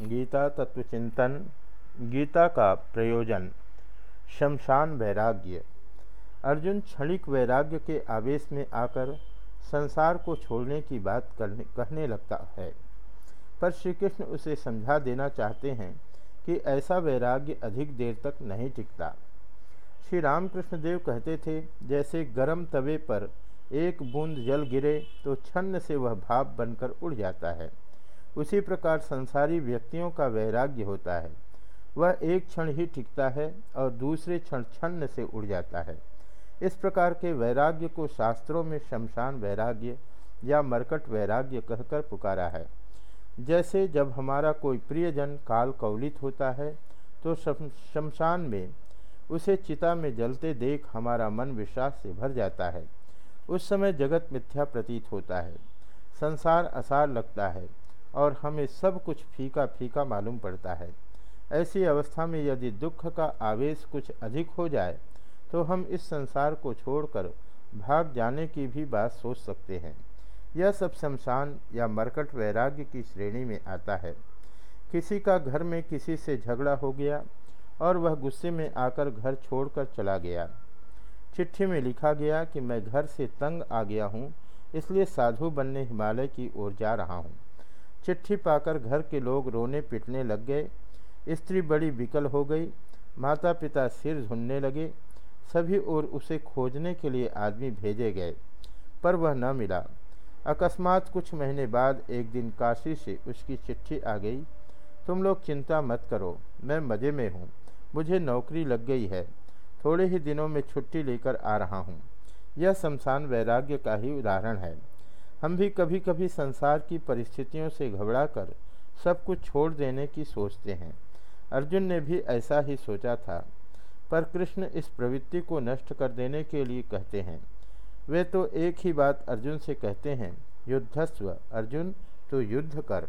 गीता तत्व चिंतन, गीता का प्रयोजन, शमशान वैराग्य। अर्जुन क्षणिक वैराग्य के आवेश में आकर संसार को छोड़ने की बात करने, कहने लगता है। पर श्री कृष्ण उसे समझा देना चाहते हैं कि ऐसा वैराग्य अधिक देर तक नहीं टिकता। श्री रामकृष्ण देव कहते थे, जैसे गर्म तवे पर एक बूंद जल गिरे तो छन्न से वह भाप बनकर उड़ जाता है। उसी प्रकार संसारी व्यक्तियों का वैराग्य होता है। वह एक क्षण ही टिकता है और दूसरे क्षण छन्न से उड़ जाता है। इस प्रकार के वैराग्य को शास्त्रों में शमशान वैराग्य या मरकट वैराग्य कहकर पुकारा है। जैसे जब हमारा कोई प्रियजन काल कौलित होता है तो शमशान में उसे चिता में जलते देख हमारा मन विश्वास से भर जाता है। उस समय जगत मिथ्या प्रतीत होता है। संसार असार लगता है। और हमें सब कुछ फीका फीका मालूम पड़ता है। ऐसी अवस्था में यदि दुख का आवेश कुछ अधिक हो जाए तो हम इस संसार को छोड़कर भाग जाने की भी बात सोच सकते हैं। यह सब शमशान या मरकट वैराग्य की श्रेणी में आता है। किसी का घर में किसी से झगड़ा हो गया और वह गुस्से में आकर घर छोड़कर चला गया। चिट्ठी में लिखा गया कि मैं घर से तंग आ गया हूँ, इसलिए साधु बनने हिमालय की ओर जा रहा हूँ। चिट्ठी पाकर घर के लोग रोने पिटने लग गए। स्त्री बड़ी विकल हो गई। माता पिता सिर झुनने लगे। सभी ओर उसे खोजने के लिए आदमी भेजे गए, पर वह न मिला। अकस्मात कुछ महीने बाद एक दिन काशी से उसकी चिट्ठी आ गई। तुम लोग चिंता मत करो, मैं मज़े में हूँ। मुझे नौकरी लग गई है। थोड़े ही दिनों में छुट्टी लेकर आ रहा हूँ। यह शमशान वैराग्य का ही उदाहरण है। हम भी कभी कभी संसार की परिस्थितियों से घबराकर सब कुछ छोड़ देने की सोचते हैं। अर्जुन ने भी ऐसा ही सोचा था, पर कृष्ण इस प्रवृत्ति को नष्ट कर देने के लिए कहते हैं। वे तो एक ही बात अर्जुन से कहते हैं, युद्धस्व, अर्जुन तो युद्ध कर।